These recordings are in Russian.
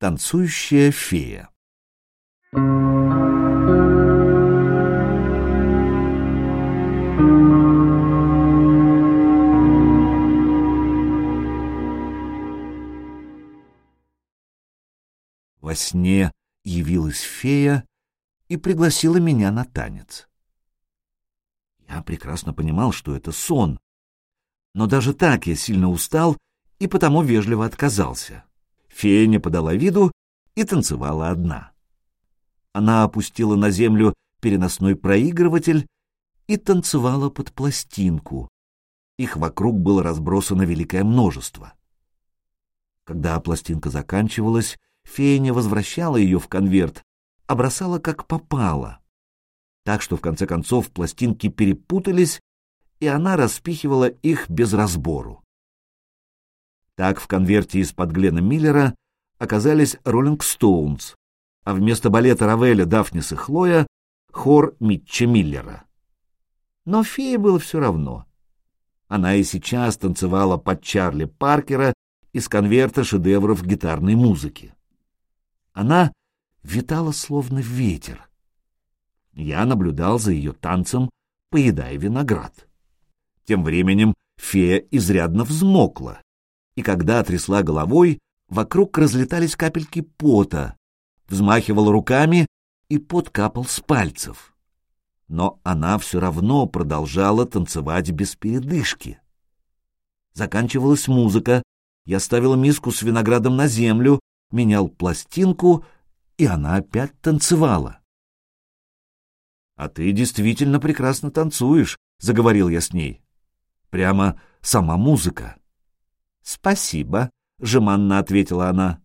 Танцующая фея. Во сне явилась фея и пригласила меня на танец. Я прекрасно понимал, что это сон, но даже так я сильно устал и потому вежливо отказался. Фея не подала виду и танцевала одна. Она опустила на землю переносной проигрыватель и танцевала под пластинку. Их вокруг было разбросано великое множество. Когда пластинка заканчивалась, фея не возвращала ее в конверт, а бросала как попало. Так что в конце концов пластинки перепутались, и она распихивала их без разбору. Так в конверте из-под Глена Миллера оказались «Роллинг Стоунс», а вместо балета Равеля, Дафнис и Хлоя — хор Митча Миллера. Но фее было все равно. Она и сейчас танцевала под Чарли Паркера из конверта шедевров гитарной музыки. Она витала словно ветер. Я наблюдал за ее танцем, поедая виноград. Тем временем фея изрядно взмокла, и когда трясла головой, вокруг разлетались капельки пота, взмахивала руками, и пот капал с пальцев. Но она все равно продолжала танцевать без передышки. Заканчивалась музыка, я ставил миску с виноградом на землю, менял пластинку, и она опять танцевала. — А ты действительно прекрасно танцуешь, — заговорил я с ней. Прямо сама музыка. — Спасибо, — жеманно ответила она.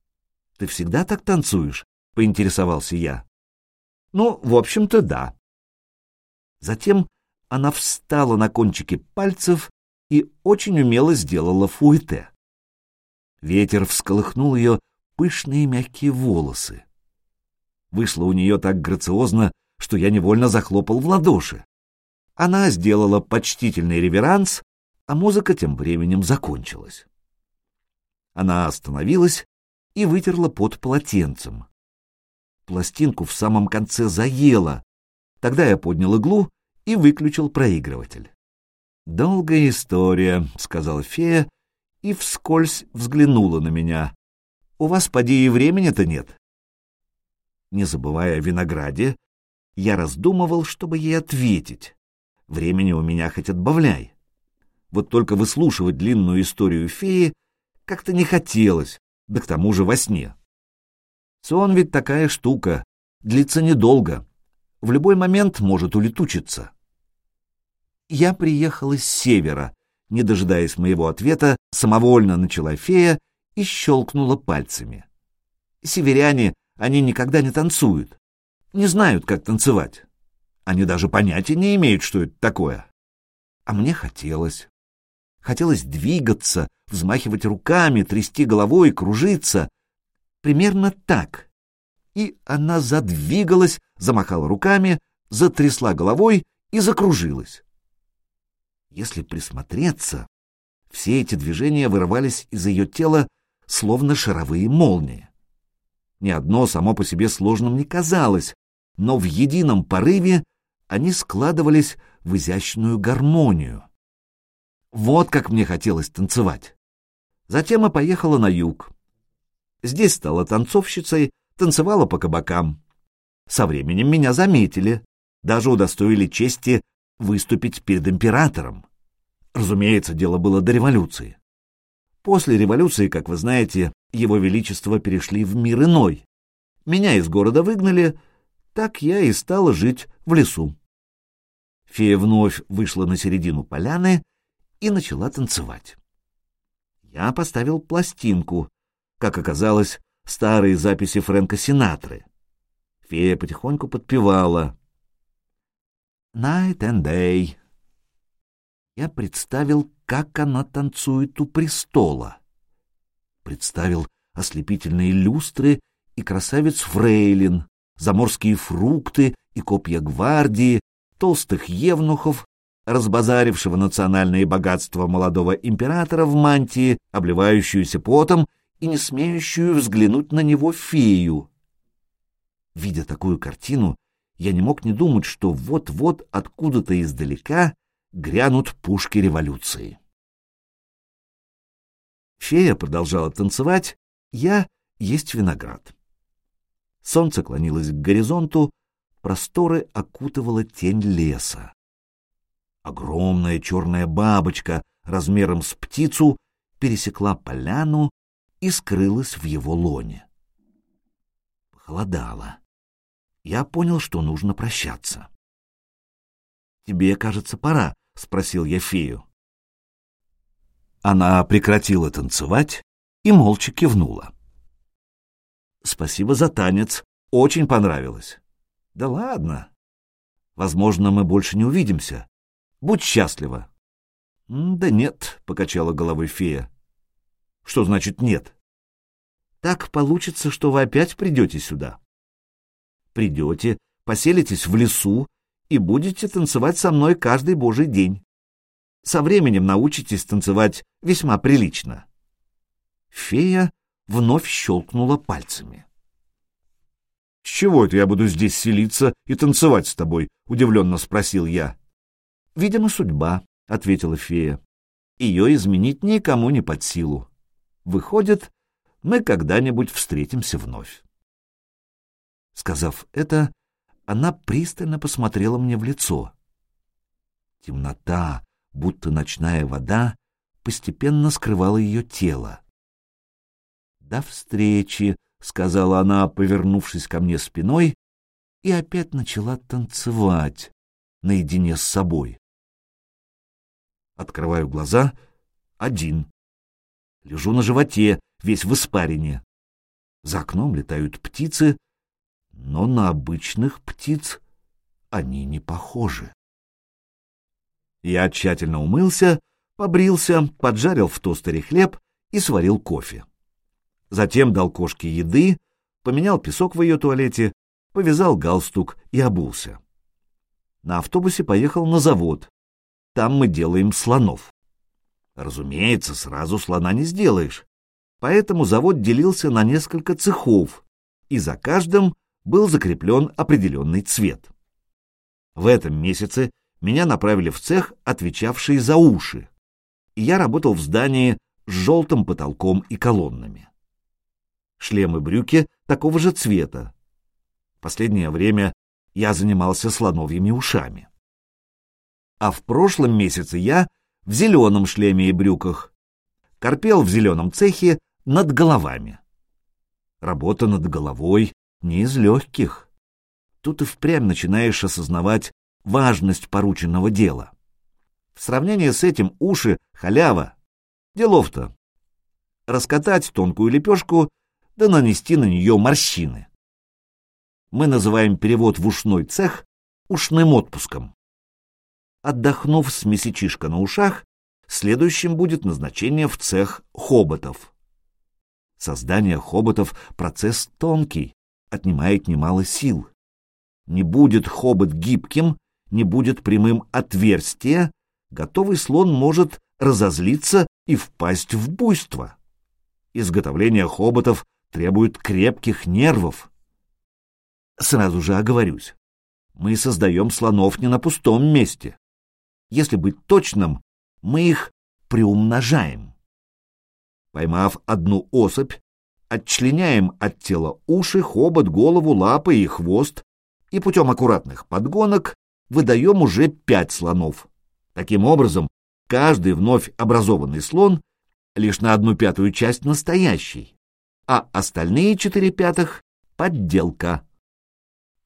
— Ты всегда так танцуешь? — поинтересовался я. — Ну, в общем-то, да. Затем она встала на кончики пальцев и очень умело сделала фуэте. Ветер всколыхнул ее пышные мягкие волосы. Вышло у нее так грациозно, что я невольно захлопал в ладоши. Она сделала почтительный реверанс, а музыка тем временем закончилась. Она остановилась и вытерла под полотенцем. Пластинку в самом конце заела. Тогда я поднял иглу и выключил проигрыватель. «Долгая история», — сказала фея и вскользь взглянула на меня. «У вас, поди, и времени-то нет». Не забывая о винограде, я раздумывал, чтобы ей ответить. Времени у меня хоть отбавляй. Вот только выслушивать длинную историю феи как-то не хотелось, да к тому же во сне. Сон ведь такая штука, длится недолго, в любой момент может улетучиться. Я приехал из севера, не дожидаясь моего ответа, самовольно начала фея и щелкнула пальцами. Северяне, они никогда не танцуют, не знают, как танцевать. Они даже понятия не имеют, что это такое. А мне хотелось. Хотелось двигаться, взмахивать руками, трясти головой, кружиться. Примерно так. И она задвигалась, замахала руками, затрясла головой и закружилась. Если присмотреться, все эти движения вырывались из ее тела, словно шаровые молнии. Ни одно само по себе сложным не казалось, но в едином порыве они складывались в изящную гармонию. Вот как мне хотелось танцевать. Затем я поехала на юг. Здесь стала танцовщицей, танцевала по кабакам. Со временем меня заметили, даже удостоили чести выступить перед императором. Разумеется, дело было до революции. После революции, как вы знаете, его величество перешли в мир иной. Меня из города выгнали, так я и стала жить в лесу. Фея вновь вышла на середину поляны и начала танцевать. Я поставил пластинку, как оказалось, старые записи Фрэнка Синатры. Фея потихоньку подпевала. «Night and day, я представил, как она танцует у престола. Представил ослепительные люстры и красавец Фрейлин, заморские фрукты и копья гвардии, толстых евнухов, разбазарившего национальные богатства молодого императора в мантии, обливающуюся потом и не смеющую взглянуть на него фею. Видя такую картину, я не мог не думать, что вот-вот откуда-то издалека грянут пушки революции. Фея продолжала танцевать, я есть виноград. Солнце клонилось к горизонту, просторы окутывала тень леса. Огромная черная бабочка размером с птицу пересекла поляну и скрылась в его лоне. Похолодало. Я понял, что нужно прощаться. «Тебе, кажется, пора», — спросил я фею. Она прекратила танцевать и молча кивнула. «Спасибо за танец, очень понравилось». «Да ладно. Возможно, мы больше не увидимся. Будь счастлива». «Да нет», — покачала головой фея. «Что значит нет?» «Так получится, что вы опять придете сюда». «Придете, поселитесь в лесу и будете танцевать со мной каждый божий день. Со временем научитесь танцевать весьма прилично». Фея вновь щелкнула пальцами. «С чего это я буду здесь селиться и танцевать с тобой?» — удивленно спросил я. «Видимо, судьба», — ответила фея. «Ее изменить никому не под силу. Выходит, мы когда-нибудь встретимся вновь». Сказав это, она пристально посмотрела мне в лицо. Темнота, будто ночная вода, постепенно скрывала ее тело. «До встречи», — сказала она, повернувшись ко мне спиной, и опять начала танцевать наедине с собой. Открываю глаза — один. Лежу на животе, весь в испарине. За окном летают птицы, но на обычных птиц они не похожи. Я тщательно умылся, побрился, поджарил в тостере хлеб и сварил кофе. Затем дал кошке еды, поменял песок в ее туалете, повязал галстук и обулся. На автобусе поехал на завод, там мы делаем слонов. Разумеется, сразу слона не сделаешь. Поэтому завод делился на несколько цехов, и за каждым был закреплен определенный цвет. В этом месяце меня направили в цех, отвечавший за уши, и я работал в здании с желтым потолком и колоннами. Шлемы брюки такого же цвета. Последнее время я занимался слоновьими ушами а в прошлом месяце я в зеленом шлеме и брюках. Корпел в зеленом цехе над головами. Работа над головой не из легких. Тут и впрямь начинаешь осознавать важность порученного дела. В сравнении с этим уши — халява. Делов-то. Раскатать тонкую лепешку, да нанести на нее морщины. Мы называем перевод в ушной цех ушным отпуском. Отдохнув с месячишка на ушах, следующим будет назначение в цех хоботов. Создание хоботов — процесс тонкий, отнимает немало сил. Не будет хобот гибким, не будет прямым отверстие, готовый слон может разозлиться и впасть в буйство. Изготовление хоботов требует крепких нервов. Сразу же оговорюсь. Мы создаем слонов не на пустом месте. Если быть точным, мы их приумножаем. Поймав одну особь, отчленяем от тела уши, хобот, голову, лапы и хвост, и путем аккуратных подгонок выдаем уже пять слонов. Таким образом, каждый вновь образованный слон лишь на одну пятую часть настоящий, а остальные четыре пятых — подделка.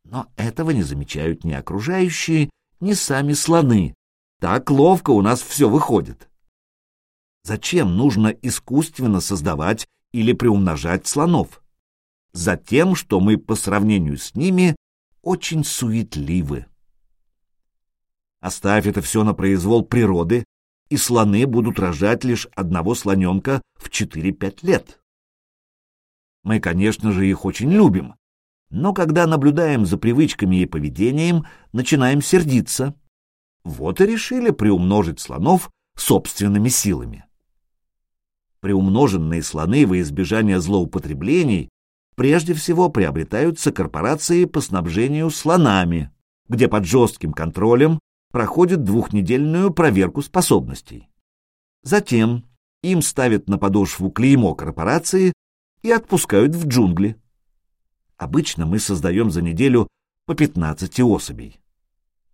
Но этого не замечают ни окружающие, ни сами слоны, так ловко у нас все выходит. Зачем нужно искусственно создавать или приумножать слонов? Затем, что мы по сравнению с ними очень суетливы. Оставь это все на произвол природы, и слоны будут рожать лишь одного слоненка в 4-5 лет. Мы, конечно же, их очень любим, но когда наблюдаем за привычками и поведением, начинаем сердиться. Вот и решили приумножить слонов собственными силами. Приумноженные слоны во избежание злоупотреблений прежде всего приобретаются корпорации по снабжению слонами, где под жестким контролем проходит двухнедельную проверку способностей. Затем им ставят на подошву клеймо корпорации и отпускают в джунгли. Обычно мы создаем за неделю по 15 особей.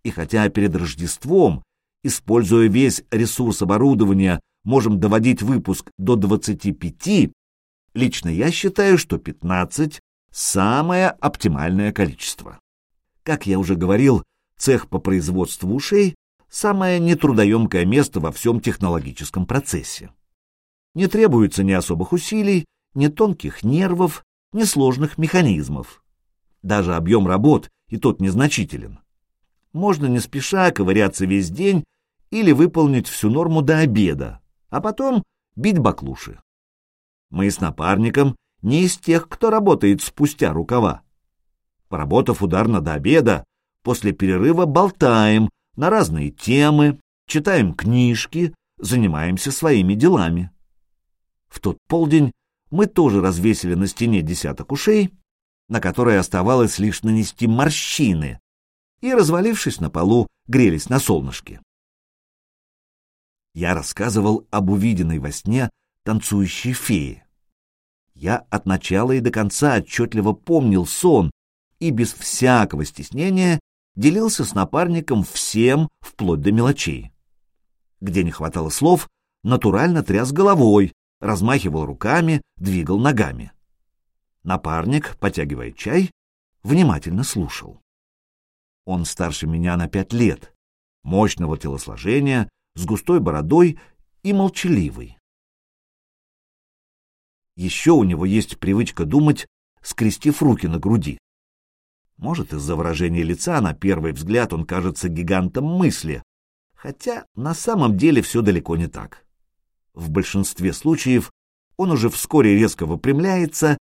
И хотя перед Рождеством, используя весь ресурс оборудования, можем доводить выпуск до 25, лично я считаю, что 15 – самое оптимальное количество. Как я уже говорил, цех по производству ушей – самое нетрудоемкое место во всем технологическом процессе. Не требуется ни особых усилий, ни тонких нервов, ни сложных механизмов. Даже объем работ и тот незначителен. Можно не спеша ковыряться весь день или выполнить всю норму до обеда, а потом бить баклуши. Мы с напарником не из тех, кто работает спустя рукава. Поработав ударно до обеда, после перерыва болтаем на разные темы, читаем книжки, занимаемся своими делами. В тот полдень мы тоже развесили на стене десяток ушей, на которые оставалось лишь нанести морщины, и, развалившись на полу, грелись на солнышке я рассказывал об увиденной во сне танцующей фее. Я от начала и до конца отчетливо помнил сон и без всякого стеснения делился с напарником всем, вплоть до мелочей. Где не хватало слов, натурально тряс головой, размахивал руками, двигал ногами. Напарник, потягивая чай, внимательно слушал. Он старше меня на пять лет, мощного телосложения, с густой бородой и молчаливый. Еще у него есть привычка думать, скрестив руки на груди. Может, из-за выражения лица на первый взгляд он кажется гигантом мысли, хотя на самом деле все далеко не так. В большинстве случаев он уже вскоре резко выпрямляется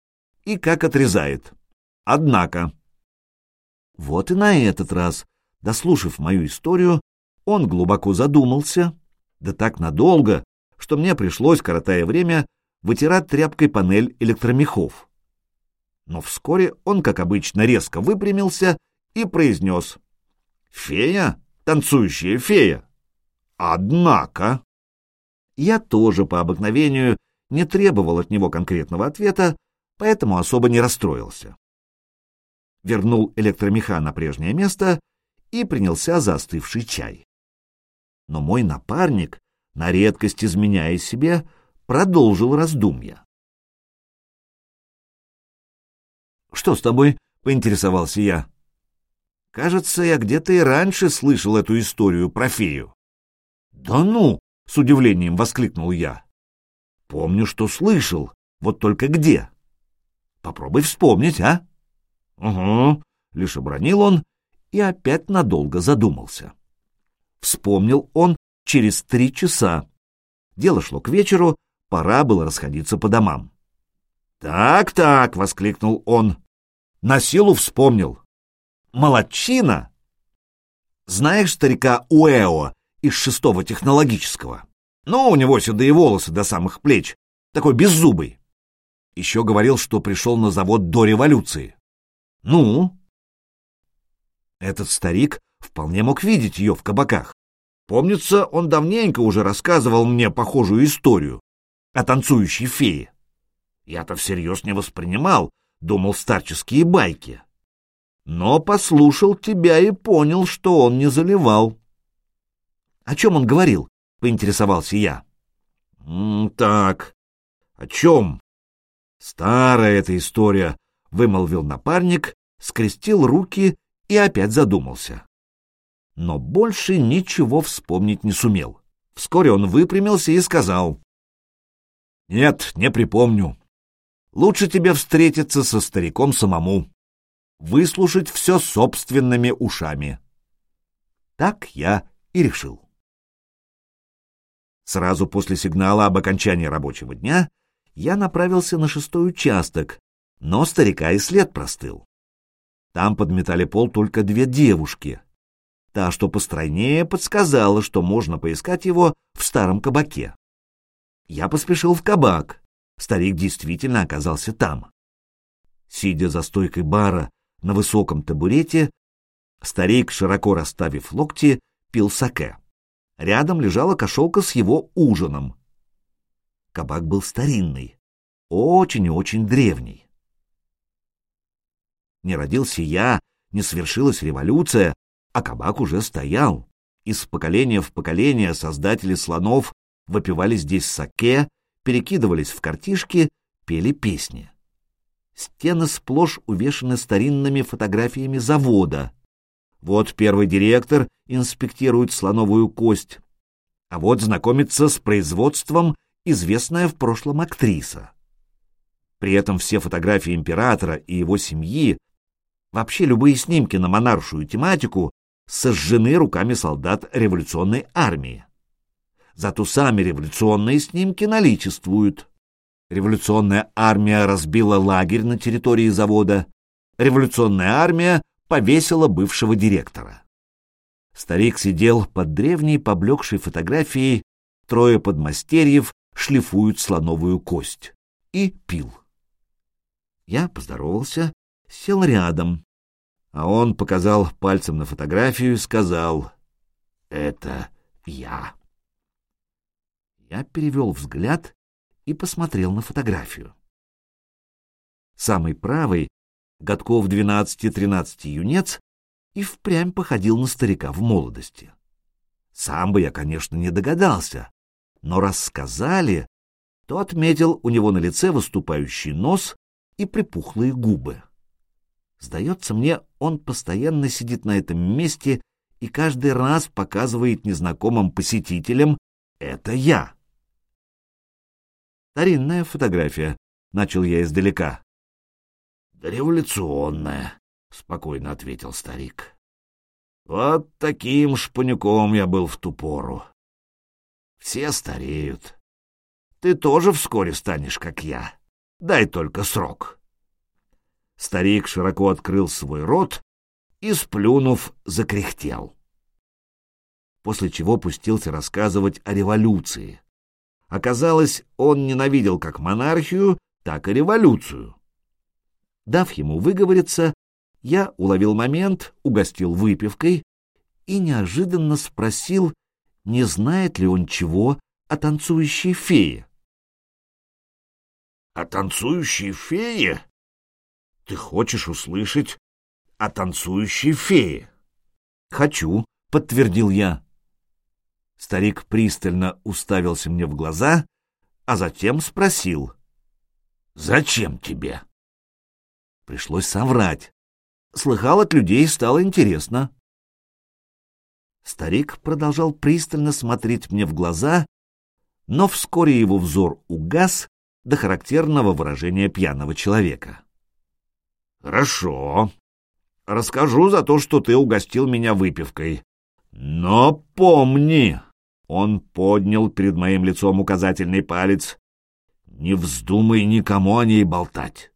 и как отрезает. Однако... Вот и на этот раз, дослушав мою историю, он глубоко задумался, да так надолго, что мне пришлось, коротая время, вытирать тряпкой панель электромехов. Но вскоре он, как обычно, резко выпрямился и произнес «Фея? Танцующая фея!» «Однако...» Я тоже по обыкновению не требовал от него конкретного ответа, поэтому особо не расстроился. Вернул электромеха на прежнее место и принялся за остывший чай но мой напарник, на редкость изменяя себе, продолжил раздумья. «Что с тобой?» — поинтересовался я. «Кажется, я где-то и раньше слышал эту историю про фею». «Да ну!» — с удивлением воскликнул я. «Помню, что слышал, вот только где?» «Попробуй вспомнить, а?» «Угу», — лишь обронил он и опять надолго задумался. Вспомнил он через три часа. Дело шло к вечеру, пора было расходиться по домам. «Так-так!» — воскликнул он. На силу вспомнил. «Молодчина!» Знаешь старика Уэо из шестого технологического? Ну, у него седые волосы до самых плеч, такой беззубый. Еще говорил, что пришел на завод до революции. Ну? Этот старик вполне мог видеть ее в кабаках. Помнится, он давненько уже рассказывал мне похожую историю о танцующей фее. Я-то всерьез не воспринимал, думал старческие байки. Но послушал тебя и понял, что он не заливал. — О чем он говорил? — поинтересовался я. — Так, о чем? — Старая эта история, — вымолвил напарник, скрестил руки и опять задумался но больше ничего вспомнить не сумел. Вскоре он выпрямился и сказал. «Нет, не припомню. Лучше тебе встретиться со стариком самому, выслушать все собственными ушами». Так я и решил. Сразу после сигнала об окончании рабочего дня я направился на шестой участок, но старика и след простыл. Там подметали пол только две девушки, Та, что постройнее, подсказала, что можно поискать его в старом кабаке. Я поспешил в кабак. Старик действительно оказался там. Сидя за стойкой бара на высоком табурете, старик, широко расставив локти, пил саке. Рядом лежала кошелка с его ужином. Кабак был старинный, очень и очень древний. Не родился я, не свершилась революция, а кабак уже стоял. Из поколения в поколение создатели слонов выпивали здесь саке, перекидывались в картишки, пели песни. Стены сплошь увешаны старинными фотографиями завода. Вот первый директор инспектирует слоновую кость, а вот знакомится с производством известная в прошлом актриса. При этом все фотографии императора и его семьи, вообще любые снимки на монаршую тематику, сожжены руками солдат революционной армии. Зато сами революционные снимки наличествуют. Революционная армия разбила лагерь на территории завода. Революционная армия повесила бывшего директора. Старик сидел под древней поблекшей фотографией, трое подмастерьев шлифуют слоновую кость, и пил. Я поздоровался, сел рядом, а он показал пальцем на фотографию и сказал «Это я». Я перевел взгляд и посмотрел на фотографию. Самый правый, годков 12-13 юнец, и впрямь походил на старика в молодости. Сам бы я, конечно, не догадался, но рассказали, то отметил у него на лице выступающий нос и припухлые губы. Сдается мне, он постоянно сидит на этом месте и каждый раз показывает незнакомым посетителям «это я». Старинная фотография, — начал я издалека. — Революционная, — спокойно ответил старик. — Вот таким шпанюком я был в ту пору. Все стареют. Ты тоже вскоре станешь, как я. Дай только срок. Старик широко открыл свой рот и, сплюнув, закряхтел. После чего пустился рассказывать о революции. Оказалось, он ненавидел как монархию, так и революцию. Дав ему выговориться, я уловил момент, угостил выпивкой и неожиданно спросил, не знает ли он чего о танцующей фее. — О танцующей фее? Ты хочешь услышать о танцующей фее? Хочу, подтвердил я. Старик пристально уставился мне в глаза, а затем спросил. Зачем тебе? Пришлось соврать. Слыхал от людей, стало интересно. Старик продолжал пристально смотреть мне в глаза, но вскоре его взор угас до характерного выражения пьяного человека. Хорошо. Расскажу за то, что ты угостил меня выпивкой. Но помни, он поднял перед моим лицом указательный палец. Не вздумай никому о ней болтать.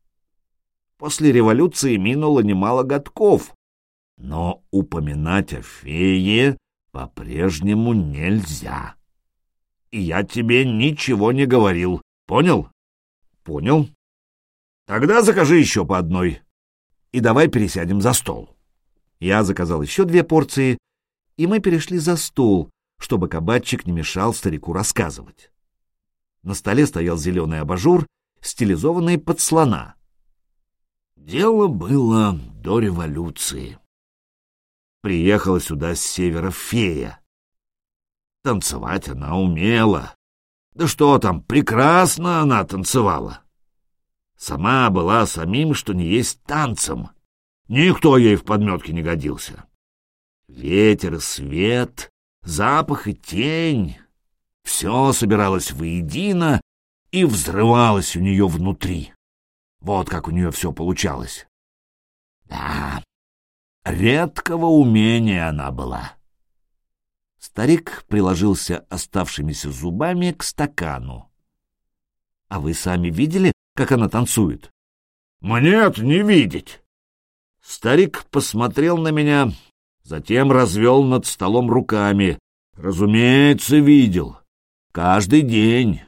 После революции минуло немало годков, но упоминать о фее по-прежнему нельзя. И я тебе ничего не говорил, понял? Понял. Тогда закажи еще по одной и давай пересядем за стол. Я заказал еще две порции, и мы перешли за стол, чтобы кабачик не мешал старику рассказывать. На столе стоял зеленый абажур, стилизованный под слона. Дело было до революции. Приехала сюда с севера фея. Танцевать она умела. Да что там, прекрасно она танцевала. Сама была самим, что не есть танцем. Никто ей в подметке не годился. Ветер, свет, запах и тень — все собиралось воедино и взрывалось у нее внутри. Вот как у нее все получалось. Да, редкого умения она была. Старик приложился оставшимися зубами к стакану. — А вы сами видели, как она танцует. Мне-то не видеть. Старик посмотрел на меня, затем развел над столом руками. Разумеется, видел. Каждый день.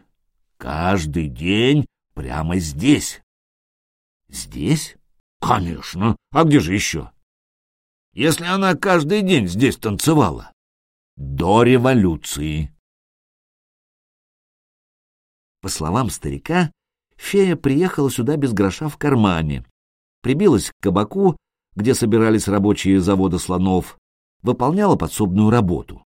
Каждый день прямо здесь. Здесь? Конечно. А где же еще? Если она каждый день здесь танцевала. До революции. По словам старика, фея приехала сюда без гроша в кармане, прибилась к кабаку, где собирались рабочие завода слонов, выполняла подсобную работу.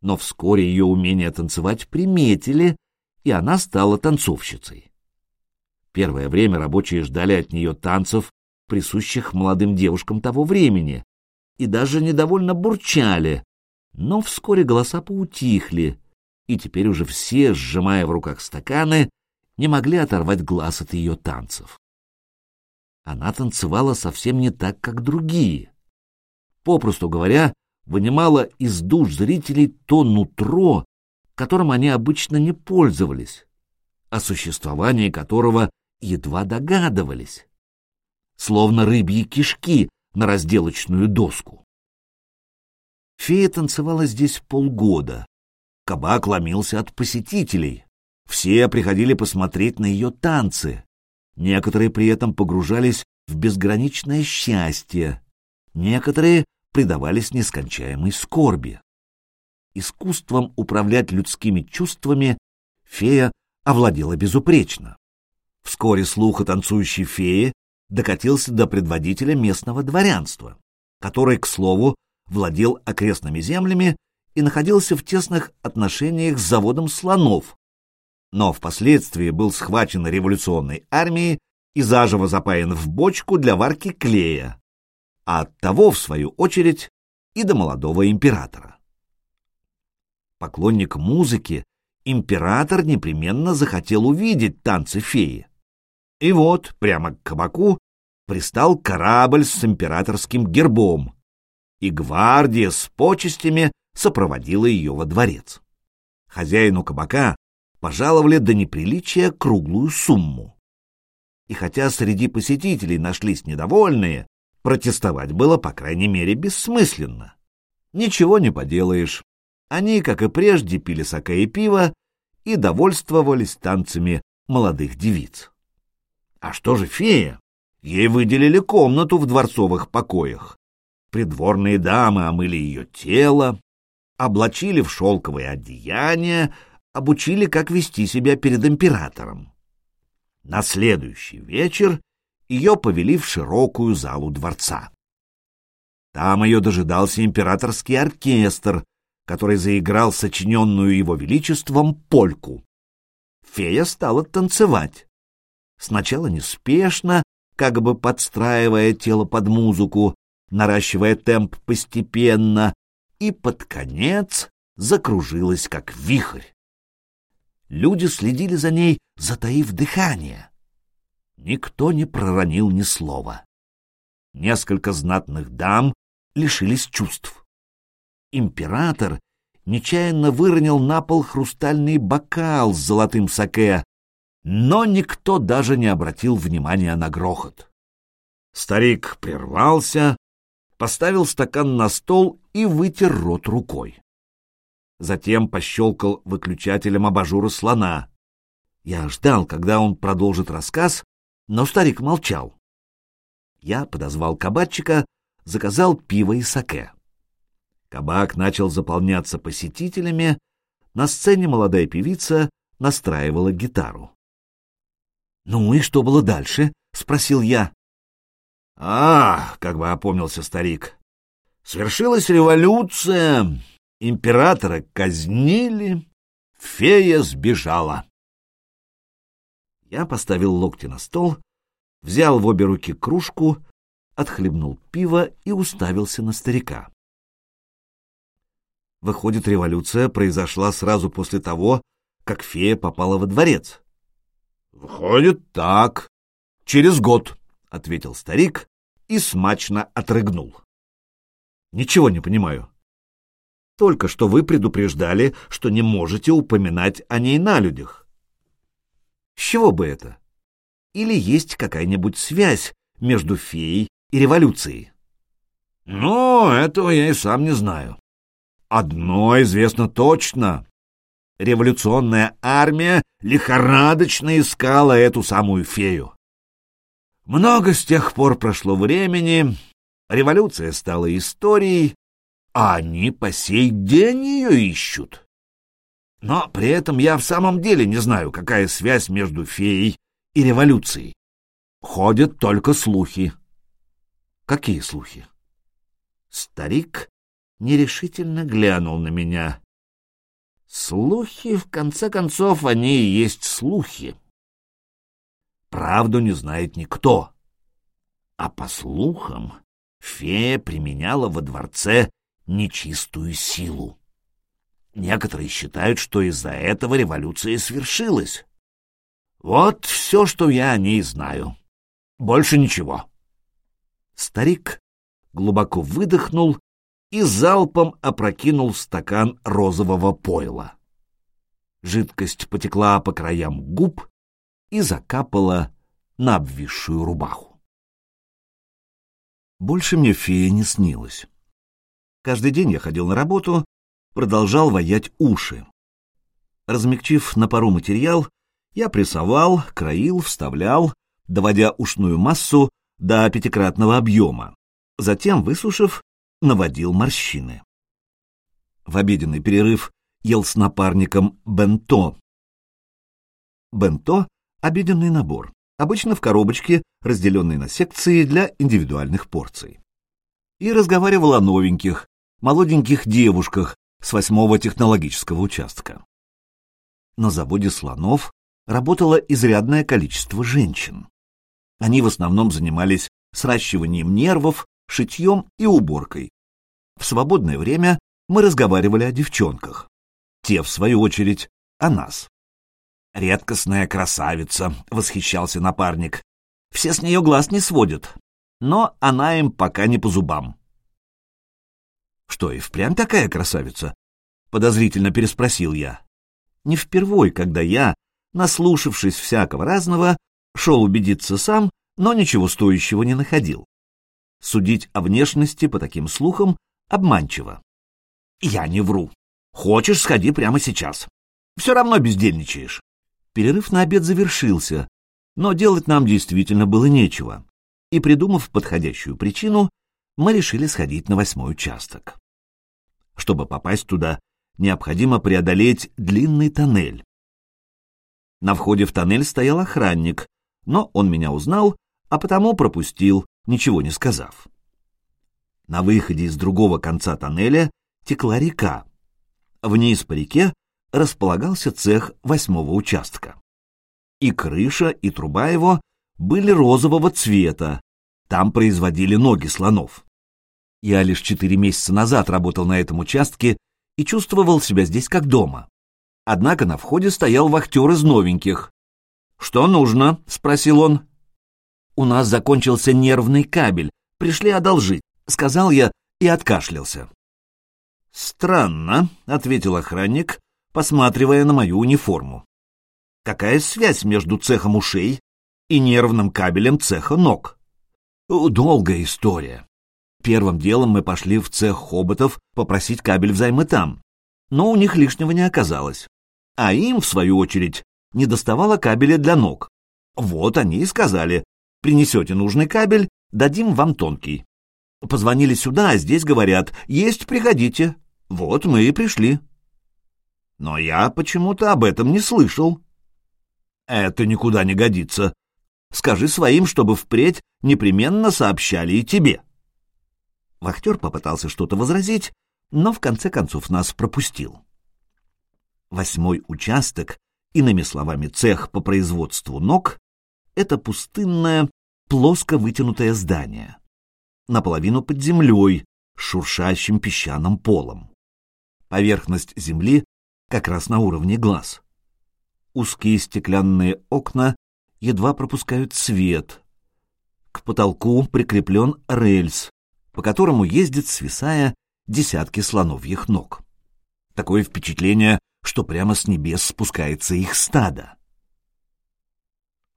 Но вскоре ее умение танцевать приметили, и она стала танцовщицей. Первое время рабочие ждали от нее танцев, присущих молодым девушкам того времени, и даже недовольно бурчали, но вскоре голоса поутихли, и теперь уже все, сжимая в руках стаканы, не могли оторвать глаз от ее танцев. Она танцевала совсем не так, как другие. Попросту говоря, вынимала из душ зрителей то нутро, которым они обычно не пользовались, о существовании которого едва догадывались, словно рыбьи кишки на разделочную доску. Фея танцевала здесь полгода. Кабак ломился от посетителей. Все приходили посмотреть на ее танцы. Некоторые при этом погружались в безграничное счастье. Некоторые предавались нескончаемой скорби. Искусством управлять людскими чувствами фея овладела безупречно. Вскоре слух о танцующей фее докатился до предводителя местного дворянства, который, к слову, владел окрестными землями и находился в тесных отношениях с заводом слонов, но впоследствии был схвачен революционной армией и заживо запаян в бочку для варки клея, а оттого, в свою очередь, и до молодого императора. Поклонник музыки, император непременно захотел увидеть танцы феи. И вот, прямо к кабаку, пристал корабль с императорским гербом, и гвардия с почестями сопроводила ее во дворец. Хозяину кабака пожаловали до неприличия круглую сумму. И хотя среди посетителей нашлись недовольные, протестовать было, по крайней мере, бессмысленно. Ничего не поделаешь. Они, как и прежде, пили сока и пиво и довольствовались танцами молодых девиц. А что же фея? Ей выделили комнату в дворцовых покоях. Придворные дамы омыли ее тело, облачили в шелковое одеяние, обучили, как вести себя перед императором. На следующий вечер ее повели в широкую залу дворца. Там ее дожидался императорский оркестр, который заиграл сочиненную его величеством польку. Фея стала танцевать сначала неспешно, как бы подстраивая тело под музыку, наращивая темп постепенно, и под конец закружилась, как вихрь. Люди следили за ней, затаив дыхание. Никто не проронил ни слова. Несколько знатных дам лишились чувств. Император нечаянно выронил на пол хрустальный бокал с золотым саке, но никто даже не обратил внимания на грохот. Старик прервался, поставил стакан на стол и вытер рот рукой. Затем пощелкал выключателем абажура слона. Я ждал, когда он продолжит рассказ, но старик молчал. Я подозвал кабачика, заказал пиво и саке. Кабак начал заполняться посетителями, на сцене молодая певица настраивала гитару. «Ну и что было дальше?» — спросил я. «А, — как бы опомнился старик, — свершилась революция, императора казнили, фея сбежала». Я поставил локти на стол, взял в обе руки кружку, отхлебнул пиво и уставился на старика. Выходит, революция произошла сразу после того, как фея попала во дворец. Выходит так. Через год, ответил старик и смачно отрыгнул. Ничего не понимаю. Только что вы предупреждали, что не можете упоминать о ней на людях. С чего бы это? Или есть какая-нибудь связь между феей и революцией? Ну, этого я и сам не знаю. Одно известно точно. революционная армия лихорадочно искала эту самую фею. Много с тех пор прошло времени, революция стала историей, а они по сей день ее ищут. Но при этом я в самом деле не знаю, какая связь между феей и революцией. Ходят только слухи. Какие слухи? Старик нерешительно глянул на меня. Слухи, в конце концов, они и есть слухи. Правду не знает никто. А по слухам, фея применяла во дворце нечистую силу. Некоторые считают, что из-за этого революция свершилась. Вот все, что я о ней знаю. Больше ничего. Старик глубоко выдохнул и залпом опрокинул стакан розового пойла. Жидкость потекла по краям губ и закапала на обвисшую рубаху. Больше мне фея не снилась. Каждый день я ходил на работу, продолжал воять уши. Размягчив на пару материал, я прессовал, краил, вставлял, доводя ушную массу до пятикратного объема. Затем, высушив, наводил морщины. В обеденный перерыв ел с напарником бенто. Бенто — обеденный набор, обычно в коробочке, разделенной на секции для индивидуальных порций. И разговаривал о новеньких, молоденьких девушках с восьмого технологического участка. На заводе слонов работало изрядное количество женщин. Они в основном занимались сращиванием нервов, шитьем и уборкой. В свободное время мы разговаривали о девчонках. Те, в свою очередь, о нас. «Редкостная красавица», — восхищался напарник. «Все с нее глаз не сводят, но она им пока не по зубам». «Что, и впрямь такая красавица?» — подозрительно переспросил я. Не впервой, когда я, наслушавшись всякого разного, Шел убедиться сам, но ничего стоящего не находил. Судить о внешности по таким слухам обманчиво. Я не вру. Хочешь, сходи прямо сейчас. Все равно бездельничаешь. Перерыв на обед завершился, но делать нам действительно было нечего. И, придумав подходящую причину, мы решили сходить на восьмой участок. Чтобы попасть туда, необходимо преодолеть длинный тоннель. На входе в тоннель стоял охранник, но он меня узнал, а потому пропустил, ничего не сказав. На выходе из другого конца тоннеля текла река. Вниз по реке располагался цех восьмого участка. И крыша, и труба его были розового цвета, там производили ноги слонов. Я лишь четыре месяца назад работал на этом участке и чувствовал себя здесь как дома. Однако на входе стоял вахтер из новеньких, «Что нужно?» — спросил он. «У нас закончился нервный кабель. Пришли одолжить», — сказал я и откашлялся. «Странно», — ответил охранник, посматривая на мою униформу. «Какая связь между цехом ушей и нервным кабелем цеха ног?» «Долгая история. Первым делом мы пошли в цех хоботов попросить кабель взаймы там, но у них лишнего не оказалось. А им, в свою очередь, не доставало кабеля для ног. Вот они и сказали, принесете нужный кабель, дадим вам тонкий. Позвонили сюда, а здесь говорят, есть, приходите. Вот мы и пришли. Но я почему-то об этом не слышал. Это никуда не годится. Скажи своим, чтобы впредь непременно сообщали и тебе. Вахтер попытался что-то возразить, но в конце концов нас пропустил. Восьмой участок Иными словами, цех по производству ног — это пустынное, плоско вытянутое здание, наполовину под землей, шуршащим песчаным полом. Поверхность земли как раз на уровне глаз. Узкие стеклянные окна едва пропускают свет. К потолку прикреплен рельс, по которому ездит, свисая, десятки слоновьих ног. Такое впечатление, что прямо с небес спускается их стадо.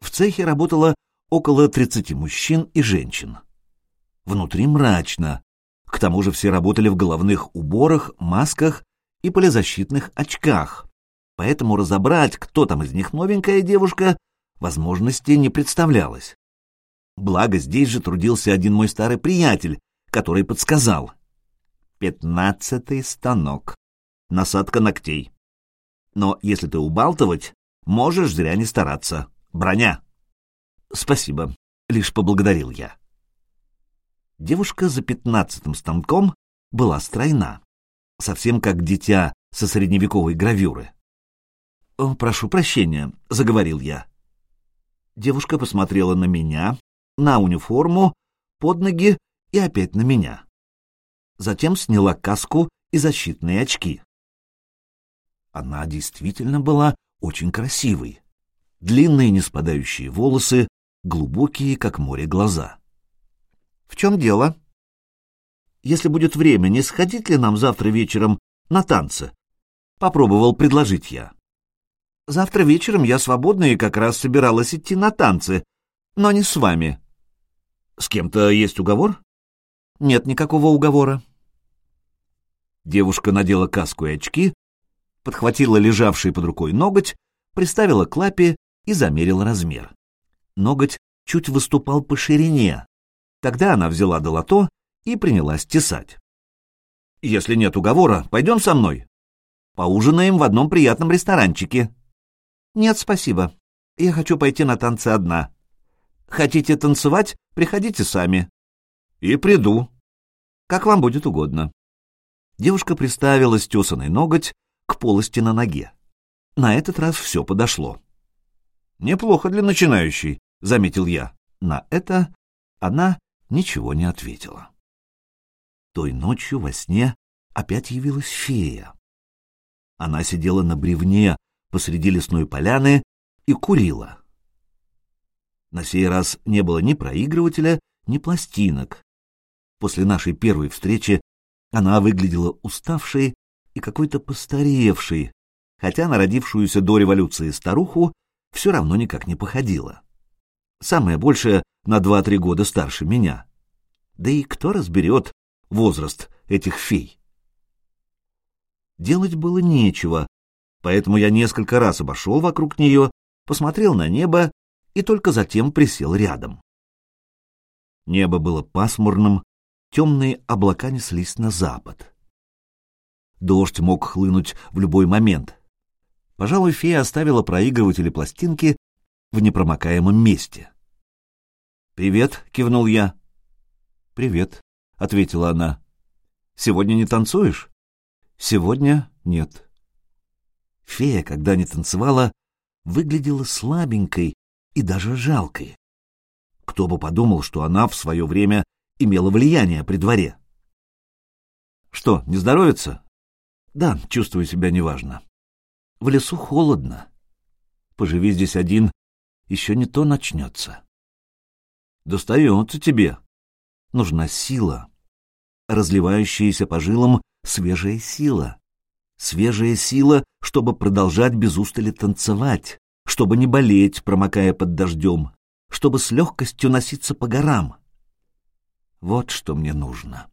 В цехе работало около 30 мужчин и женщин. Внутри мрачно. К тому же все работали в головных уборах, масках и полезащитных очках, поэтому разобрать, кто там из них новенькая девушка, возможности не представлялось. Благо, здесь же трудился один мой старый приятель, который подсказал. Пятнадцатый станок. Насадка ногтей. Но если ты убалтывать, можешь зря не стараться. Броня. Спасибо. Лишь поблагодарил я. Девушка за пятнадцатым станком была стройна, совсем как дитя со средневековой гравюры. «Прошу прощения», — заговорил я. Девушка посмотрела на меня, на униформу, под ноги и опять на меня. Затем сняла каску и защитные очки. Она действительно была очень красивой. Длинные неспадающие волосы, глубокие, как море, глаза. «В чем дело?» «Если будет время, не сходить ли нам завтра вечером на танцы?» Попробовал предложить я. «Завтра вечером я свободна и как раз собиралась идти на танцы, но не с вами». «С кем-то есть уговор?» «Нет никакого уговора». Девушка надела каску и очки, подхватила лежавший под рукой ноготь, приставила к лапе и замерила размер. Ноготь чуть выступал по ширине. Тогда она взяла долото и принялась тесать. «Если нет уговора, пойдем со мной. Поужинаем в одном приятном ресторанчике». «Нет, спасибо. Я хочу пойти на танцы одна. Хотите танцевать? Приходите сами. И приду. Как вам будет угодно. Девушка приставила стесанный ноготь к полости на ноге. На этот раз все подошло. Неплохо для начинающей, заметил я. На это она ничего не ответила. Той ночью во сне опять явилась фея. Она сидела на бревне посреди лесной поляны и курила. На сей раз не было ни проигрывателя, ни пластинок. После нашей первой встречи она выглядела уставшей и какой-то постаревшей, хотя на родившуюся до революции старуху все равно никак не походила. Самое большее на два-три года старше меня. Да и кто разберет возраст этих фей? Делать было нечего, поэтому я несколько раз обошел вокруг нее, посмотрел на небо и только затем присел рядом. Небо было пасмурным, темные облака неслись на запад. Дождь мог хлынуть в любой момент. Пожалуй, фея оставила проигрыватели пластинки в непромокаемом месте. «Привет», — кивнул я. «Привет», — ответила она. «Сегодня не танцуешь?» «Сегодня нет». Фея, когда не танцевала, выглядела слабенькой и даже жалкой. Кто бы подумал, что она в свое время имела влияние при дворе. Что, не здоровится? Да, чувствую себя неважно. В лесу холодно. Поживи здесь один, еще не то начнется. Достается тебе. Нужна сила. Разливающаяся по жилам свежая сила. Свежая сила, чтобы продолжать без устали танцевать, чтобы не болеть, промокая под дождем, чтобы с легкостью носиться по горам. Вот что мне нужно.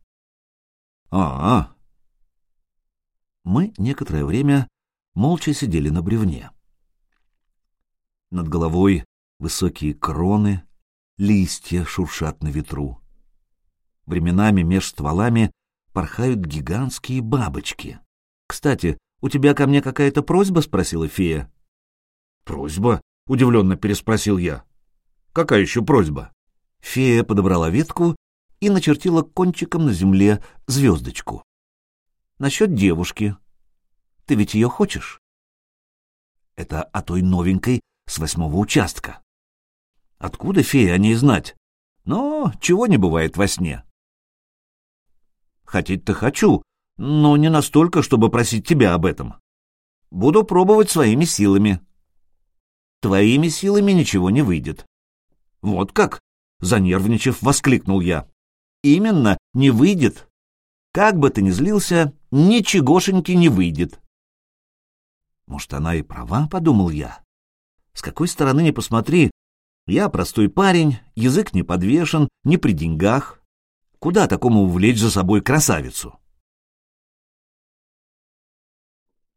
А, -а, Мы некоторое время молча сидели на бревне. Над головой высокие кроны, листья шуршат на ветру. Временами меж стволами порхают гигантские бабочки. «Кстати, у тебя ко мне какая-то просьба?» — спросила фея. «Просьба?» — удивленно переспросил я. «Какая еще просьба?» Фея подобрала ветку и начертила кончиком на земле звездочку. «Насчет девушки. Ты ведь ее хочешь?» «Это о той новенькой с восьмого участка». «Откуда фея о ней знать? Но чего не бывает во сне?» «Хотеть-то хочу, но не настолько, чтобы просить тебя об этом. Буду пробовать своими силами». Твоими силами ничего не выйдет. Вот как? Занервничав, воскликнул я. Именно, не выйдет. Как бы ты ни злился, ничегошеньки не выйдет. Может, она и права, подумал я. С какой стороны не посмотри, я простой парень, язык не подвешен, не при деньгах. Куда такому увлечь за собой красавицу?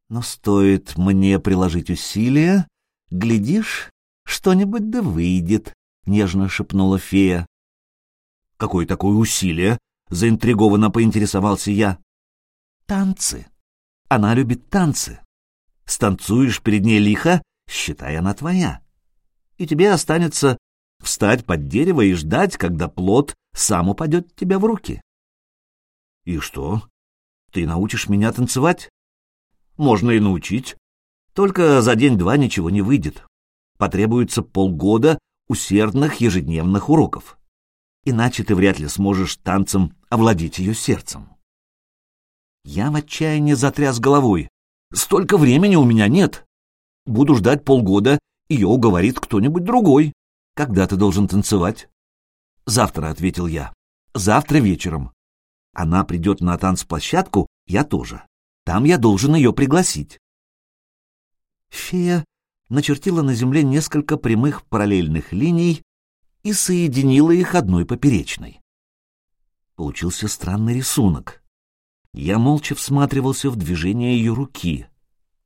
Но стоит мне приложить усилия, глядишь, что-нибудь да выйдет, — нежно шепнула фея. — Какое такое усилие? — заинтригованно поинтересовался я. — Танцы. Она любит танцы. Станцуешь перед ней лихо, считай, она твоя. И тебе останется встать под дерево и ждать, когда плод сам упадет тебе в руки. — И что? Ты научишь меня танцевать? — Можно и научить. Только за день-два ничего не выйдет. Потребуется полгода усердных ежедневных уроков. Иначе ты вряд ли сможешь танцем овладеть ее сердцем. Я в отчаянии затряс головой. Столько времени у меня нет. Буду ждать полгода, ее уговорит кто-нибудь другой. Когда ты должен танцевать? Завтра, — ответил я. Завтра вечером. Она придет на танцплощадку, я тоже. Там я должен ее пригласить. Фея начертила на земле несколько прямых параллельных линий и соединила их одной поперечной. Получился странный рисунок. Я молча всматривался в движение ее руки.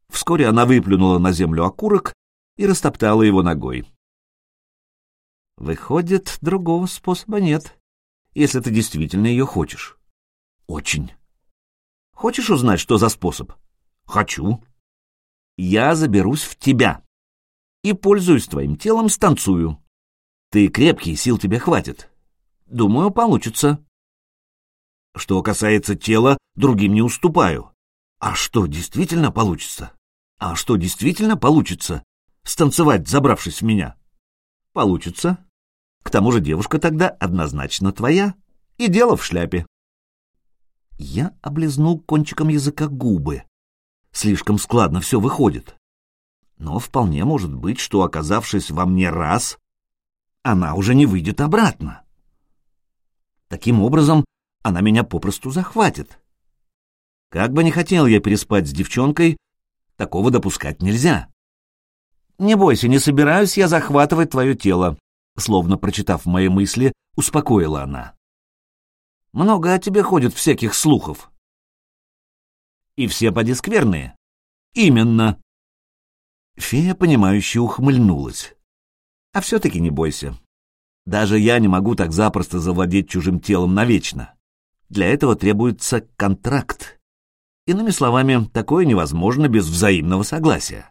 Вскоре она выплюнула на землю окурок и растоптала его ногой. Выходит, другого способа нет, если ты действительно ее хочешь. Очень. Хочешь узнать, что за способ? Хочу. Я заберусь в тебя и, пользуюсь твоим телом, станцую. Ты крепкий, сил тебе хватит. Думаю, получится. Что касается тела, другим не уступаю. А что действительно получится? А что действительно получится? Станцевать, забравшись в меня? Получится. К тому же девушка тогда однозначно твоя. И дело в шляпе. Я облизнул кончиком языка губы. Слишком складно все выходит. Но вполне может быть, что, оказавшись во мне раз, она уже не выйдет обратно. Таким образом, она меня попросту захватит. Как бы не хотел я переспать с девчонкой, такого допускать нельзя. «Не бойся, не собираюсь я захватывать твое тело», словно прочитав мои мысли, успокоила она. «Много о тебе ходит всяких слухов». «И все поди скверные». «Именно». Фея, понимающе ухмыльнулась. «А все-таки не бойся. Даже я не могу так запросто завладеть чужим телом навечно. Для этого требуется контракт. Иными словами, такое невозможно без взаимного согласия.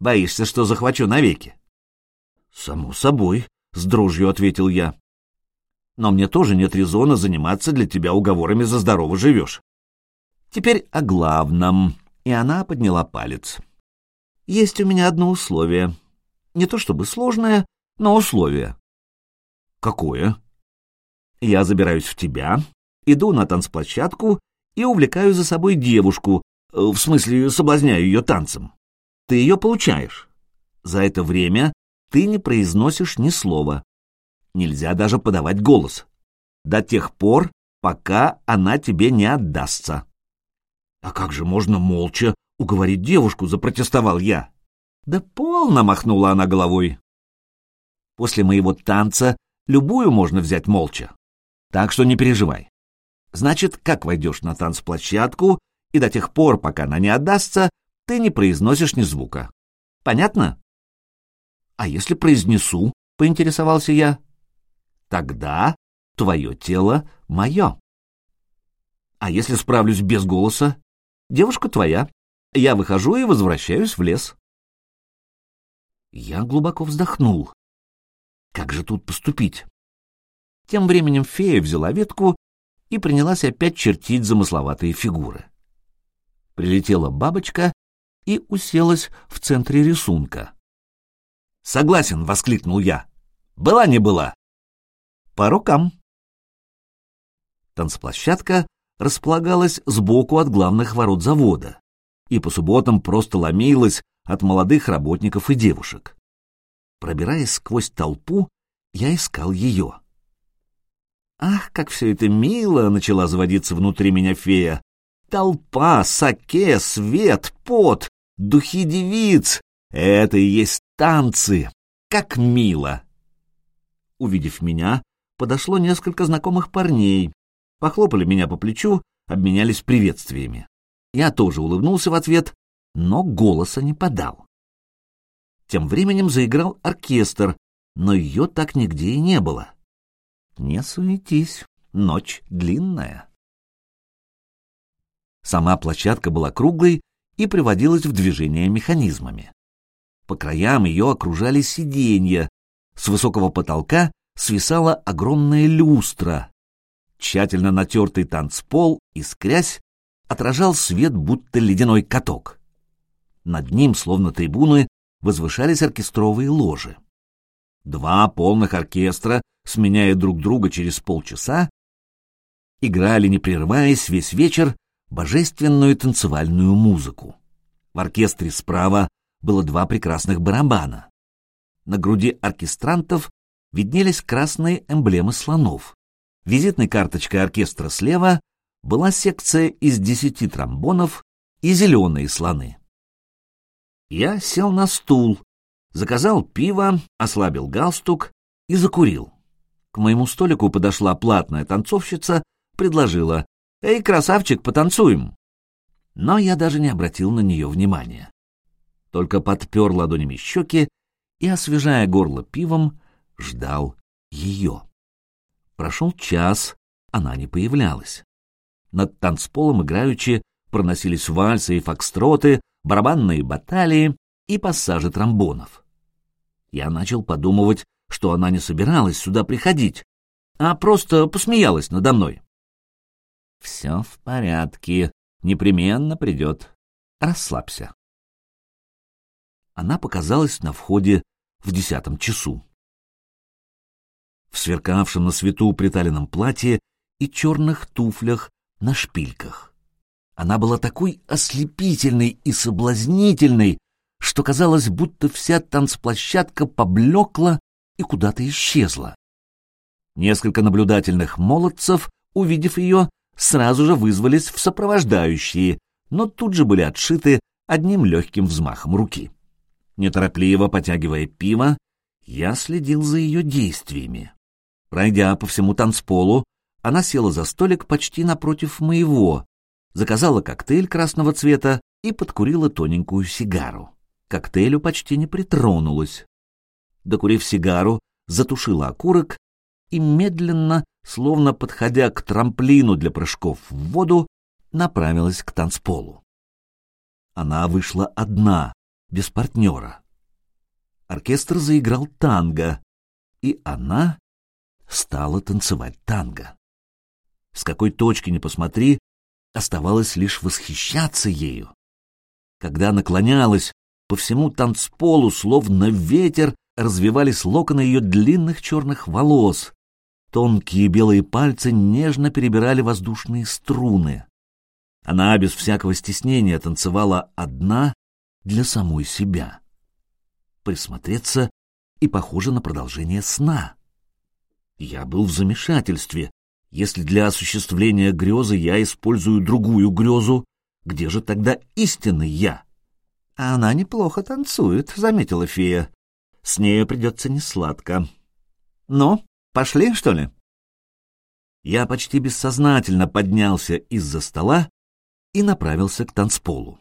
Боишься, что захвачу навеки? Само собой, с дрожью ответил я. Но мне тоже нет резона заниматься для тебя уговорами за здорово живешь. Теперь о главном. И она подняла палец. Есть у меня одно условие. Не то чтобы сложное, но условие. Какое? Я забираюсь в тебя, иду на танцплощадку и увлекаю за собой девушку, э, в смысле соблазняю ее танцем. Ты ее получаешь. За это время ты не произносишь ни слова. Нельзя даже подавать голос. До тех пор, пока она тебе не отдастся. — А как же можно молча уговорить девушку, — запротестовал я. — Да полно махнула она головой. После моего танца любую можно взять молча. Так что не переживай. Значит, как войдешь на танцплощадку, и до тех пор, пока она не отдастся, ты не произносишь ни звука. Понятно? А если произнесу, — поинтересовался я, — тогда твое тело мое. А если справлюсь без голоса? Девушка твоя. Я выхожу и возвращаюсь в лес. Я глубоко вздохнул. Как же тут поступить? Тем временем фея взяла ветку и принялась опять чертить замысловатые фигуры. Прилетела бабочка и уселась в центре рисунка. «Согласен!» — воскликнул я. «Была не была!» «По рукам!» Танцплощадка располагалась сбоку от главных ворот завода и по субботам просто ломилась от молодых работников и девушек. Пробираясь сквозь толпу, я искал ее. Ах, как все это мило! — начала заводиться внутри меня фея. Толпа, саке, свет, пот, духи девиц — это и есть танцы! Как мило! Увидев меня, подошло несколько знакомых парней, похлопали меня по плечу, обменялись приветствиями. Я тоже улыбнулся в ответ, но голоса не подал. Тем временем заиграл оркестр, но ее так нигде и не было. Не суетись, ночь длинная. Сама площадка была круглой и приводилась в движение механизмами. По краям ее окружали сиденья, с высокого потолка свисала огромная люстра. Тщательно натертый танцпол, искрясь, отражал свет, будто ледяной каток. Над ним, словно трибуны, возвышались оркестровые ложи. Два полных оркестра, сменяя друг друга через полчаса, играли, не прерываясь, весь вечер божественную танцевальную музыку. В оркестре справа было два прекрасных барабана. На груди оркестрантов виднелись красные эмблемы слонов. Визитной карточкой оркестра слева была секция из десяти тромбонов и зеленые слоны. Я сел на стул, заказал пиво, ослабил галстук и закурил. К моему столику подошла платная танцовщица, предложила «Эй, красавчик, потанцуем!» Но я даже не обратил на нее внимания. Только подпер ладонями щеки и, освежая горло пивом, ждал ее. Прошел час, она не появлялась. Над танцполом играючи проносились вальсы и фокстроты, барабанные баталии и пассажи тромбонов. Я начал подумывать, что она не собиралась сюда приходить, а просто посмеялась надо мной. «Все в порядке, непременно придет. Расслабься». Она показалась на входе в десятом часу. В сверкавшем на свету приталенном платье и черных туфлях на шпильках. Она была такой ослепительной и соблазнительной, что казалось, будто вся танцплощадка поблекла и куда-то исчезла. Несколько наблюдательных молодцев, увидев ее, сразу же вызвались в сопровождающие, но тут же были отшиты одним легким взмахом руки. Неторопливо потягивая пиво, я следил за ее действиями. Пройдя по всему танцполу, она села за столик почти напротив моего, заказала коктейль красного цвета и подкурила тоненькую сигару. Коктейлю почти не притронулась. Докурив сигару, затушила окурок и медленно, словно подходя к трамплину для прыжков в воду, направилась к танцполу. Она вышла одна, без партнера. Оркестр заиграл танго, и она стала танцевать танго. С какой точки ни посмотри, оставалось лишь восхищаться ею. Когда наклонялась, по всему танцполу, словно ветер, развивались локоны ее длинных черных волос. Тонкие белые пальцы нежно перебирали воздушные струны. Она без всякого стеснения танцевала одна для самой себя. Присмотреться и похоже на продолжение сна. Я был в замешательстве. Если для осуществления грезы я использую другую грезу, где же тогда истинный я? — Она неплохо танцует, — заметила фея. — С нею придется несладко. — Ну, пошли, что ли? Я почти бессознательно поднялся из-за стола и направился к танцполу.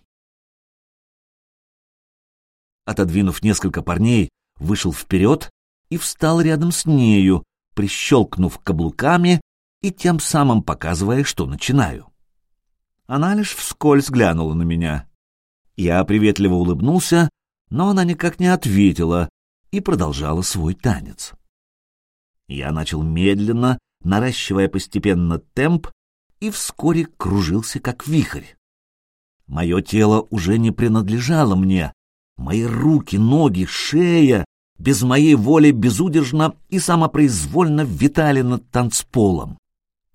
Отодвинув несколько парней, вышел вперед и встал рядом с нею, прищелкнув каблуками и тем самым показывая, что начинаю. Она лишь вскользь глянула на меня. Я приветливо улыбнулся, но она никак не ответила и продолжала свой танец. Я начал медленно, наращивая постепенно темп, и вскоре кружился как вихрь. Мое тело уже не принадлежало мне. Мои руки, ноги, шея без моей воли безудержно и самопроизвольно витали над танцполом.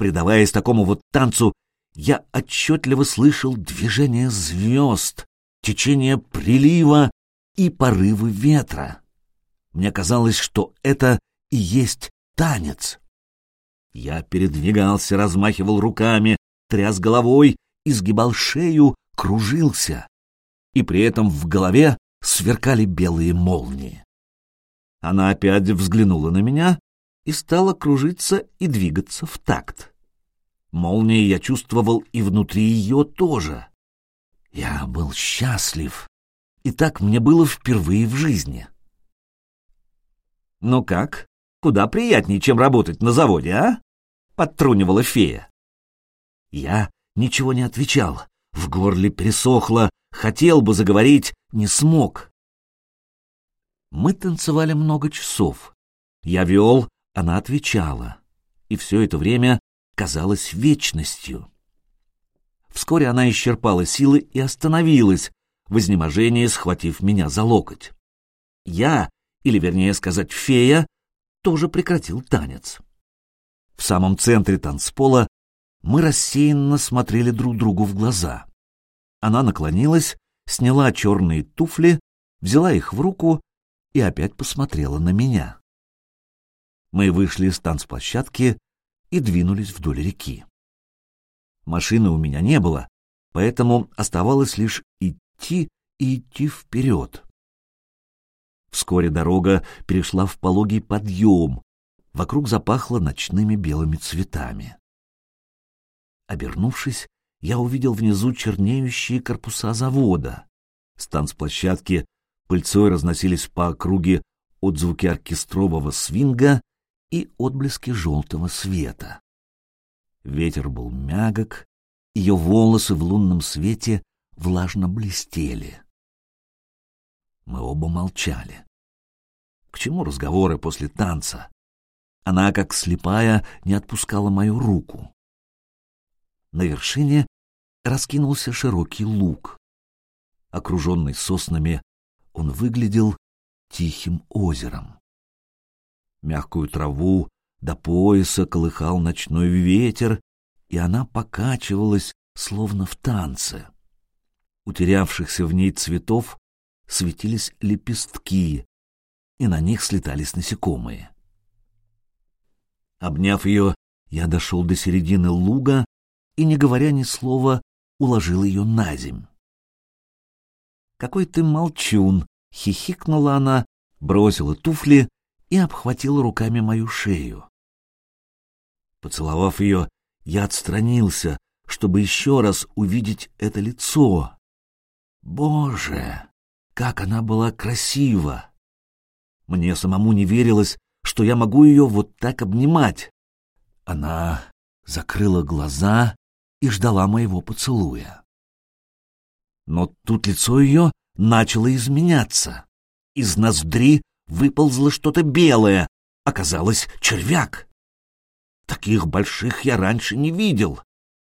Предаваясь такому вот танцу, я отчетливо слышал движение звезд, течение прилива и порывы ветра. Мне казалось, что это и есть танец. Я передвигался, размахивал руками, тряс головой, изгибал шею, кружился. И при этом в голове сверкали белые молнии. Она опять взглянула на меня и стала кружиться и двигаться в такт. Молнии я чувствовал и внутри ее тоже. Я был счастлив, и так мне было впервые в жизни. «Ну как? Куда приятнее, чем работать на заводе, а?» — подтрунивала фея. Я ничего не отвечал, в горле пересохло, хотел бы заговорить, не смог. Мы танцевали много часов. Я вел, она отвечала, и все это время казалось вечностью. Вскоре она исчерпала силы и остановилась, в изнеможении схватив меня за локоть. Я, или вернее сказать фея, тоже прекратил танец. В самом центре танцпола мы рассеянно смотрели друг другу в глаза. Она наклонилась, сняла черные туфли, взяла их в руку и опять посмотрела на меня. Мы вышли из танцплощадки и двинулись вдоль реки. Машины у меня не было, поэтому оставалось лишь идти и идти вперед. Вскоре дорога перешла в пологий подъем, вокруг запахло ночными белыми цветами. Обернувшись, я увидел внизу чернеющие корпуса завода. С танцплощадки пыльцой разносились по округе отзвуки оркестрового свинга и отблески желтого света. Ветер был мягок, ее волосы в лунном свете влажно блестели. Мы оба молчали. К чему разговоры после танца? Она, как слепая, не отпускала мою руку. На вершине раскинулся широкий луг. Окруженный соснами, он выглядел тихим озером. Мягкую траву до пояса колыхал ночной ветер, и она покачивалась, словно в танце. Утерявшихся в ней цветов светились лепестки, и на них слетались насекомые. Обняв ее, я дошел до середины луга и, не говоря ни слова, уложил ее на земь. «Какой ты молчун!» — хихикнула она, бросила туфли и обхватила руками мою шею. Поцеловав ее, я отстранился, чтобы еще раз увидеть это лицо. Боже, как она была красива! Мне самому не верилось, что я могу ее вот так обнимать. Она закрыла глаза и ждала моего поцелуя. Но тут лицо ее начало изменяться. Из ноздри выползло что-то белое, оказалось червяк. Таких больших я раньше не видел.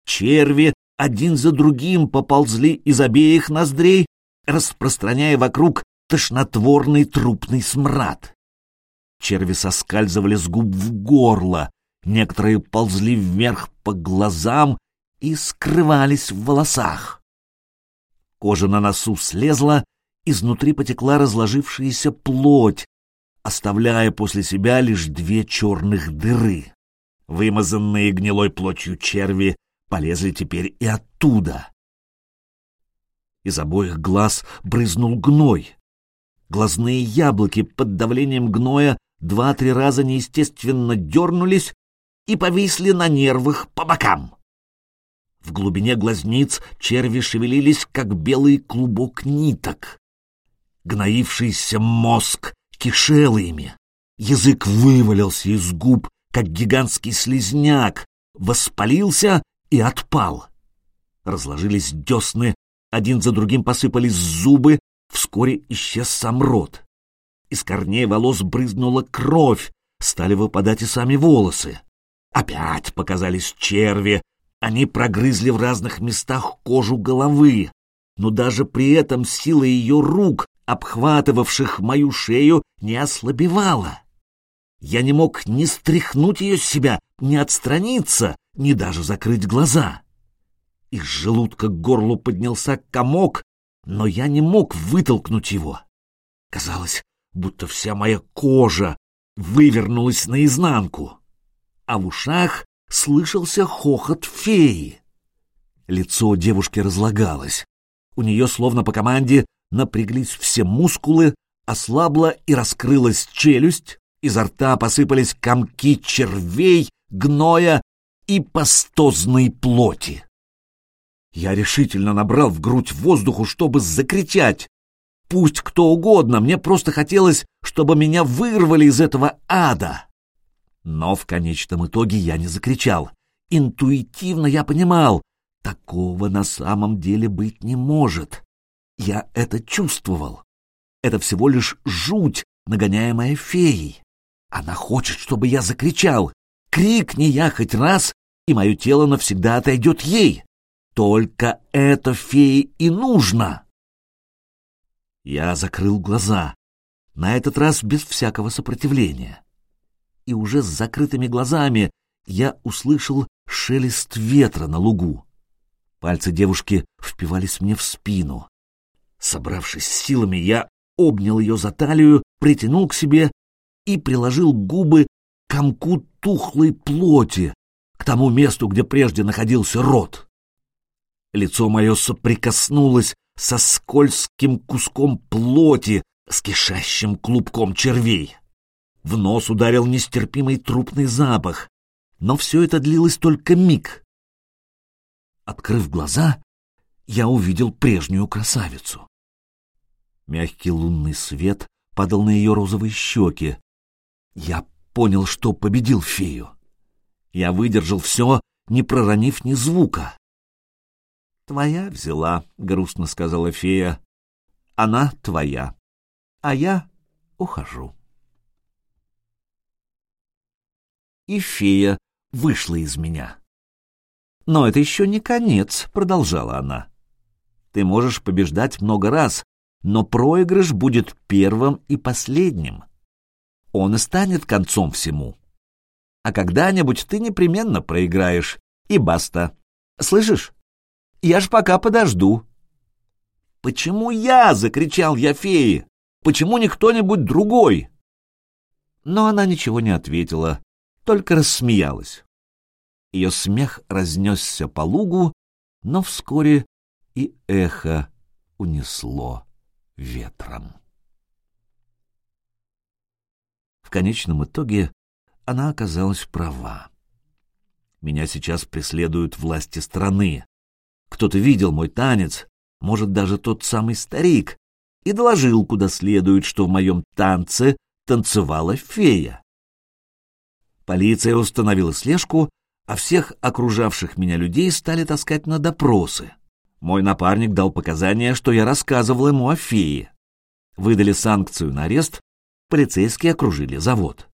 Черви один за другим поползли из обеих ноздрей, распространяя вокруг тошнотворный трупный смрад. Черви соскальзывали с губ в горло, некоторые ползли вверх по глазам и скрывались в волосах. Кожа на носу слезла, изнутри потекла разложившаяся плоть, оставляя после себя лишь две черных дыры. Вымазанные гнилой плотью черви полезли теперь и оттуда. Из обоих глаз брызнул гной. Глазные яблоки под давлением гноя два-три раза неестественно дернулись и повисли на нервах по бокам. В глубине глазниц черви шевелились, как белый клубок ниток. Гноившийся мозг кишел ими. Язык вывалился из губ, как гигантский слизняк, воспалился и отпал. Разложились десны, один за другим посыпались зубы, вскоре исчез сам рот. Из корней волос брызнула кровь, стали выпадать и сами волосы. Опять показались черви, они прогрызли в разных местах кожу головы, но даже при этом сила ее рук, обхватывавших мою шею, не ослабевала. Я не мог ни стряхнуть ее с себя, ни отстраниться, ни даже закрыть глаза. Из желудка к горлу поднялся комок, но я не мог вытолкнуть его. Казалось, будто вся моя кожа вывернулась наизнанку, а в ушах слышался хохот феи. Лицо девушки разлагалось. У нее, словно по команде, напряглись все мускулы, ослабла и раскрылась челюсть, изо рта посыпались комки червей, гноя и пастозной плоти. Я решительно набрал в грудь воздуху, чтобы закричать. Пусть кто угодно, мне просто хотелось, чтобы меня вырвали из этого ада. Но в конечном итоге я не закричал. Интуитивно я понимал, такого на самом деле быть не может. Я это чувствовал. Это всего лишь жуть, нагоняемая феей. Она хочет, чтобы я закричал. Крикни я хоть раз, и мое тело навсегда отойдет ей. Только это фее и нужно. Я закрыл глаза, на этот раз без всякого сопротивления. И уже с закрытыми глазами я услышал шелест ветра на лугу. Пальцы девушки впивались мне в спину. Собравшись с силами, я обнял ее за талию, притянул к себе и приложил губы к комку тухлой плоти, к тому месту, где прежде находился рот. Лицо мое соприкоснулось со скользким куском плоти с кишащим клубком червей. В нос ударил нестерпимый трупный запах, но все это длилось только миг. Открыв глаза, я увидел прежнюю красавицу. Мягкий лунный свет падал на ее розовые щеки. Я понял, что победил фею. Я выдержал все, не проронив ни звука. «Твоя взяла», — грустно сказала фея. «Она твоя, а я ухожу». И фея вышла из меня. «Но это еще не конец», — продолжала она. «Ты можешь побеждать много раз, но проигрыш будет первым и последним. Он и станет концом всему. А когда-нибудь ты непременно проиграешь, и баста. Слышишь? Я ж пока подожду. «Почему я?» — закричал я фее. «Почему не кто-нибудь другой?» Но она ничего не ответила, только рассмеялась. Ее смех разнесся по лугу, но вскоре и эхо унесло ветром. В конечном итоге она оказалась права. Меня сейчас преследуют власти страны, кто-то видел мой танец, может, даже тот самый старик, и доложил куда следует, что в моем танце танцевала фея. Полиция установила слежку, а всех окружавших меня людей стали таскать на допросы. Мой напарник дал показания, что я рассказывал ему о фее. Выдали санкцию на арест, полицейские окружили завод.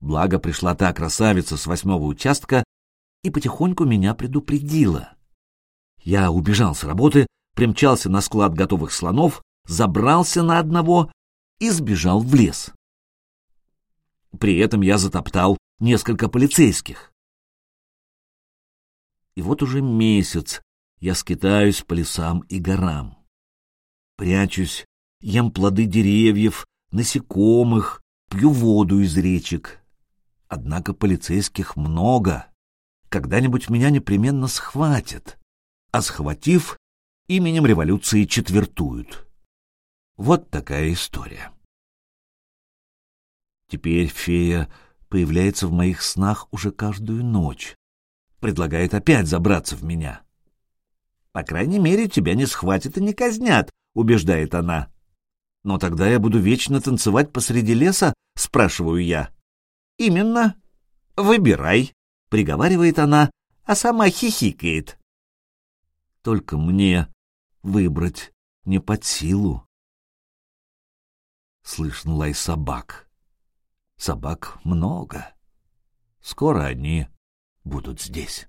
Благо пришла та красавица с восьмого участка и потихоньку меня предупредила. Я убежал с работы, примчался на склад готовых слонов, забрался на одного и сбежал в лес. При этом я затоптал несколько полицейских. И вот уже месяц я скитаюсь по лесам и горам. Прячусь, ем плоды деревьев, насекомых, пью воду из речек. Однако полицейских много. Когда-нибудь меня непременно схватят а схватив, именем революции четвертуют. Вот такая история. Теперь фея появляется в моих снах уже каждую ночь, предлагает опять забраться в меня. «По крайней мере, тебя не схватят и не казнят», — убеждает она. «Но тогда я буду вечно танцевать посреди леса?» — спрашиваю я. «Именно. Выбирай», — приговаривает она, а сама хихикает. Только мне выбрать не под силу. Слышен лай собак. Собак много. Скоро они будут здесь.